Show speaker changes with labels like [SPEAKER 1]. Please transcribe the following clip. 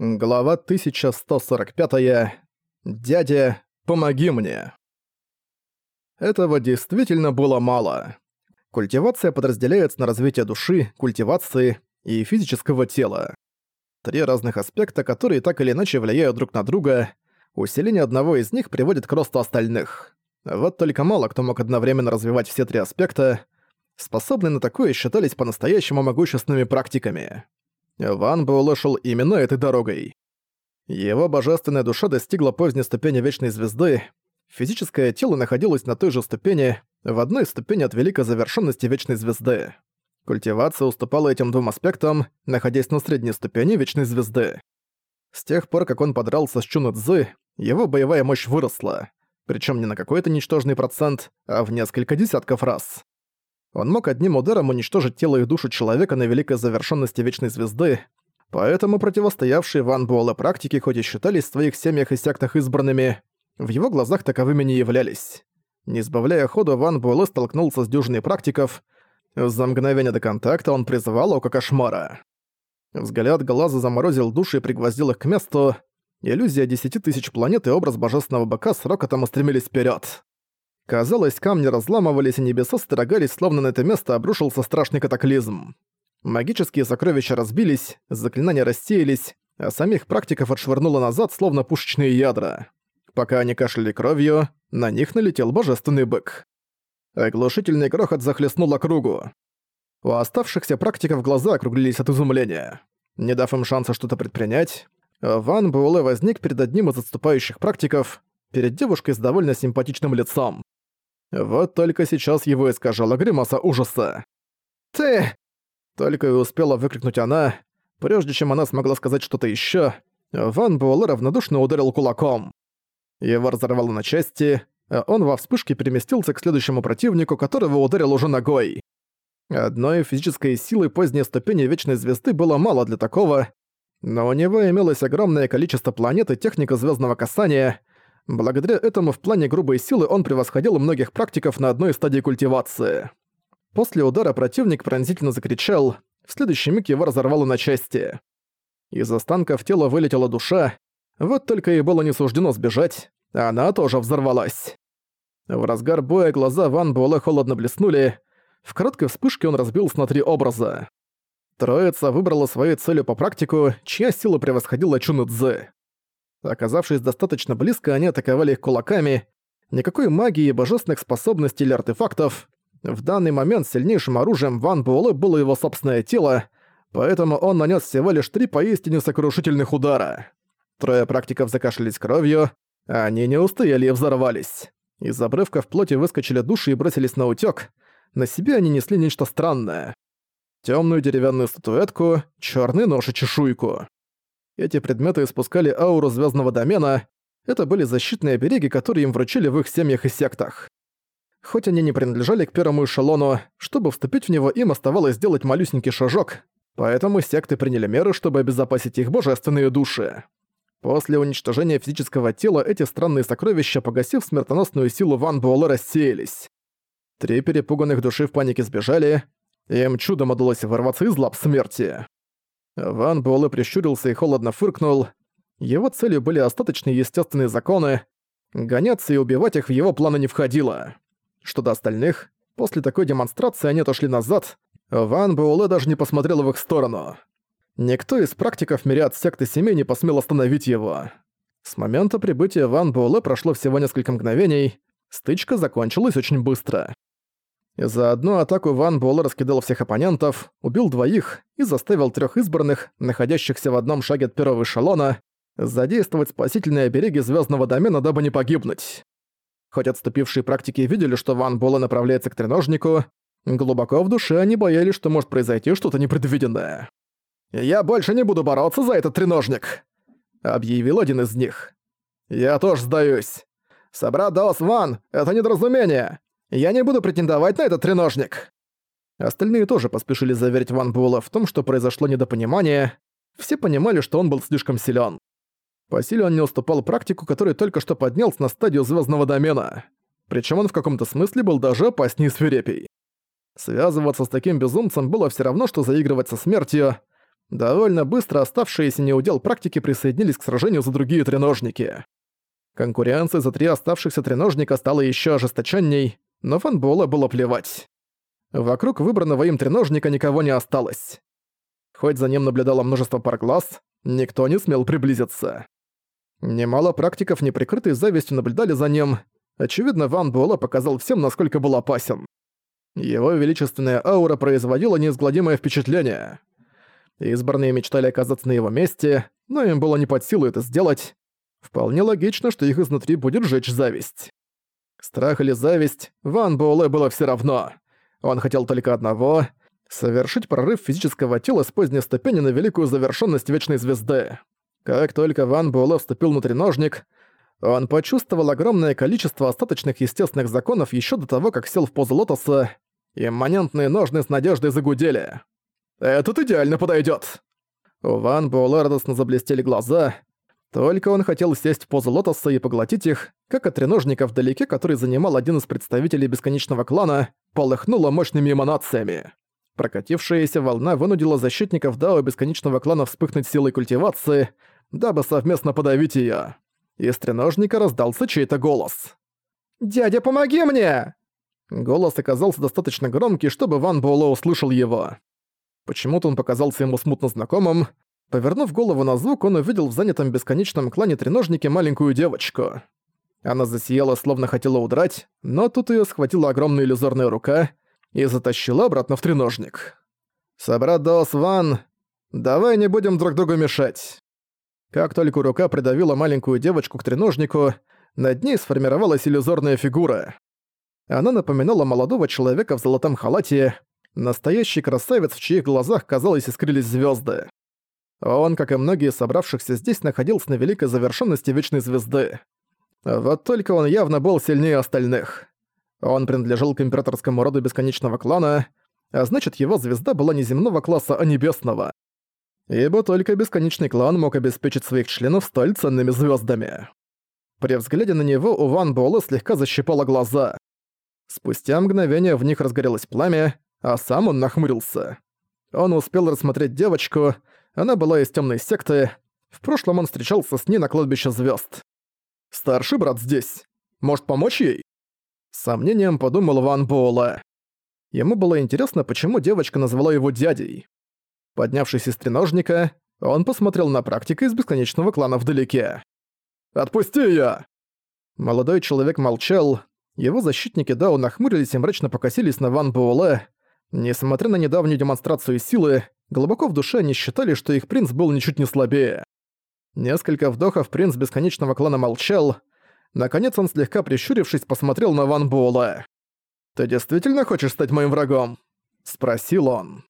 [SPEAKER 1] Глава 1145. Дядя, помоги мне. Этого действительно было мало. Культивация подразделяется на развитие души, культивации и физического тела. Три разных аспекта, которые так или иначе влияют друг на друга. Усиление одного из них приводит к росту остальных. Вот только мало кто мог одновременно развивать все три аспекта. Способные на такое считались по-настоящему могущественными практиками. Ван Буэлэ шел именно этой дорогой. Его божественная душа достигла поздней ступени Вечной Звезды, физическое тело находилось на той же ступени, в одной ступени от великой завершенности Вечной Звезды. Культивация уступала этим двум аспектам, находясь на средней ступени Вечной Звезды. С тех пор, как он подрался с Чуна Цзы, его боевая мощь выросла, причем не на какой-то ничтожный процент, а в несколько десятков раз. Он мог одним ударом уничтожить тело и душу человека на великой завершенности Вечной Звезды, поэтому противостоявшие Ван Буэлэ практики хоть и считались в своих семьях и сектах избранными, в его глазах таковыми не являлись. Не сбавляя ходу, Ван Буэлэ столкнулся с дюжиной практиков. За мгновение до контакта он призывал око кошмара. Взгляд глаза заморозил души и пригвоздил их к месту. Иллюзия десяти тысяч планет и образ божественного быка с рокотом устремились вперед. Казалось, камни разламывались, и небеса строгались, словно на это место обрушился страшный катаклизм. Магические сокровища разбились, заклинания рассеялись, а самих практиков отшвырнуло назад, словно пушечные ядра. Пока они кашляли кровью, на них налетел божественный бык. Оглушительный грохот захлестнул округу. У оставшихся практиков глаза округлились от изумления. Не дав им шанса что-то предпринять, Ван Буэлэ возник перед одним из отступающих практиков, перед девушкой с довольно симпатичным лицом. Вот только сейчас его искажала гримаса ужаса. «Ты!» Только и успела выкрикнуть она. Прежде чем она смогла сказать что-то ещё, Ван Буэлэ равнодушно ударил кулаком. Его разорвало на части, а он во вспышке переместился к следующему противнику, которого ударил уже ногой. Одной физической силы поздней ступени Вечной Звезды было мало для такого, но у него имелось огромное количество планет и техника звездного касания, Благодаря этому в плане грубой силы он превосходил многих практиков на одной стадии культивации. После удара противник пронзительно закричал, в следующий миг его разорвало на части. Из останков тела вылетела душа, вот только ей было не суждено сбежать, а она тоже взорвалась. В разгар боя глаза Ван Буэлэ холодно блеснули, в короткой вспышке он разбился на три образа. Троица выбрала своей целью по практику, чья сила превосходила Чуны Цзы. Оказавшись достаточно близко, они атаковали их кулаками. Никакой магии, божественных способностей или артефактов. В данный момент сильнейшим оружием Ван Буэлэ было его собственное тело, поэтому он нанес всего лишь три поистине сокрушительных удара. Трое практиков закашлялись кровью, а они не устояли и взорвались. Из обрывков плоти выскочили души и бросились на утёк. На себе они несли нечто странное. Тёмную деревянную статуэтку, чёрный нож и чешуйку. Эти предметы испускали ауру звездного домена. Это были защитные обереги, которые им вручили в их семьях и сектах. Хоть они не принадлежали к первому эшелону, чтобы вступить в него им оставалось сделать малюсенький шажок, поэтому секты приняли меры, чтобы обезопасить их божественные души. После уничтожения физического тела эти странные сокровища, погасив смертоносную силу Ван Буэлэ, рассеялись. Три перепуганных души в панике сбежали, им чудом удалось вырваться из лап смерти. Ван Буэлэ прищурился и холодно фыркнул. Его целью были остаточные естественные законы. Гоняться и убивать их в его планы не входило. Что до остальных, после такой демонстрации они отошли назад. Ван Буэлэ даже не посмотрел в их сторону. Никто из практиков мириад секты семей не посмел остановить его. С момента прибытия Ван Буэлэ прошло всего несколько мгновений. Стычка закончилась очень быстро. За одну атаку Ван Буэлэ раскидал всех оппонентов, убил двоих и заставил трех избранных, находящихся в одном шаге от первого эшелона, задействовать спасительные обереги звездного домена, дабы не погибнуть. Хоть отступившие практики видели, что Ван Буэлэ направляется к треножнику, глубоко в душе они боялись, что может произойти что-то непредвиденное. «Я больше не буду бороться за этот треножник!» — объявил один из них. «Я тоже сдаюсь. Собрат Даос Ван, это недоразумение. Я не буду претендовать на этот треножник!» Остальные тоже поспешили заверить Ван Буэлла в том, что произошло недопонимание. Все понимали, что он был слишком силен. По силе он не уступал практику, который только что поднялся на стадию звездного домена. Причем он в каком-то смысле был даже опаснее и свирепей. Связываться с таким безумцем было все равно, что заигрывать со смертью. Довольно быстро оставшиеся неудел практики присоединились к сражению за другие треножники. Конкуренция за три оставшихся треножника стала еще ожесточенней, но Фан Буэлэ было плевать. Вокруг выбранного им треножника никого не осталось. Хоть за ним наблюдало множество пар глаз, никто не смел приблизиться. Немало практиков, неприкрытой завистью, наблюдали за ним. Очевидно, Ван Буэлэ показал всем, насколько был опасен. Его величественная аура производила неизгладимое впечатление. Избранные мечтали оказаться на его месте, но им было не под силу это сделать. Вполне логично, что их изнутри будет жечь зависть. Страх или зависть, Ван Буэлэ было все равно. Он хотел только одного — совершить прорыв физического тела с поздней ступени на великую завершенность Вечной Звезды. Как только Ван Буэлэ вступил на треножник, он почувствовал огромное количество остаточных естественных законов еще до того, как сел в позу лотоса, и моментные ножны с надеждой загудели. «Этот идеально подойдет. У Ван Буэлэ радостно заблестели глаза. Только он хотел сесть в позу лотоса и поглотить их, как от треножника вдалеке, который занимал один из представителей бесконечного клана, полыхнуло мощными эманациями. Прокатившаяся волна вынудила защитников Дао бесконечного клана вспыхнуть силой культивации, дабы совместно подавить её. Из треножника раздался чей-то голос. «Дядя, помоги мне!» Голос оказался достаточно громкий, чтобы Ван Буэлэ услышал его. Почему-то он показался ему смутно знакомым. Повернув голову на звук, он увидел в занятом бесконечном клане треножнике маленькую девочку. Она засияла, словно хотела удрать, но тут её схватила огромная иллюзорная рука и затащила обратно в треножник. «Собрат Даос Ван, давай не будем друг другу мешать». Как только рука придавила маленькую девочку к треножнику, над ней сформировалась иллюзорная фигура. Она напоминала молодого человека в золотом халате, настоящий красавец, в чьих глазах, казалось, искрились звезды. Он, как и многие собравшихся здесь, находился на великой завершенности Вечной Звезды. Вот только он явно был сильнее остальных. Он принадлежал к императорскому роду Бесконечного Клана, а значит, его звезда была не земного класса, а небесного. Ибо только Бесконечный Клан мог обеспечить своих членов столь ценными звездами. При взгляде на него у Ван Буэлэ слегка защипало глаза. Спустя мгновение в них разгорелось пламя, а сам он нахмурился. Он успел рассмотреть девочку, она была из темной секты, в прошлом он встречался с ней на кладбище звезд. Старший брат здесь. Может помочь ей? С сомнением подумал Ван Буэлэ. Ему было интересно, почему девочка назвала его дядей. Поднявшись из треножника, он посмотрел на практика из бесконечного клана вдалеке. «Отпусти её!» Молодой человек молчал, его защитники Дао нахмурились и мрачно покосились на Ван Буэлэ. Несмотря на недавнюю демонстрацию силы, глубоко в душе они считали, что их принц был ничуть не слабее. Несколько вдохов принц бесконечного клана молчал. Наконец он, слегка прищурившись, посмотрел на Ван Буэлэ. «Ты действительно хочешь стать моим врагом?» – спросил он.